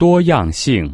多样性。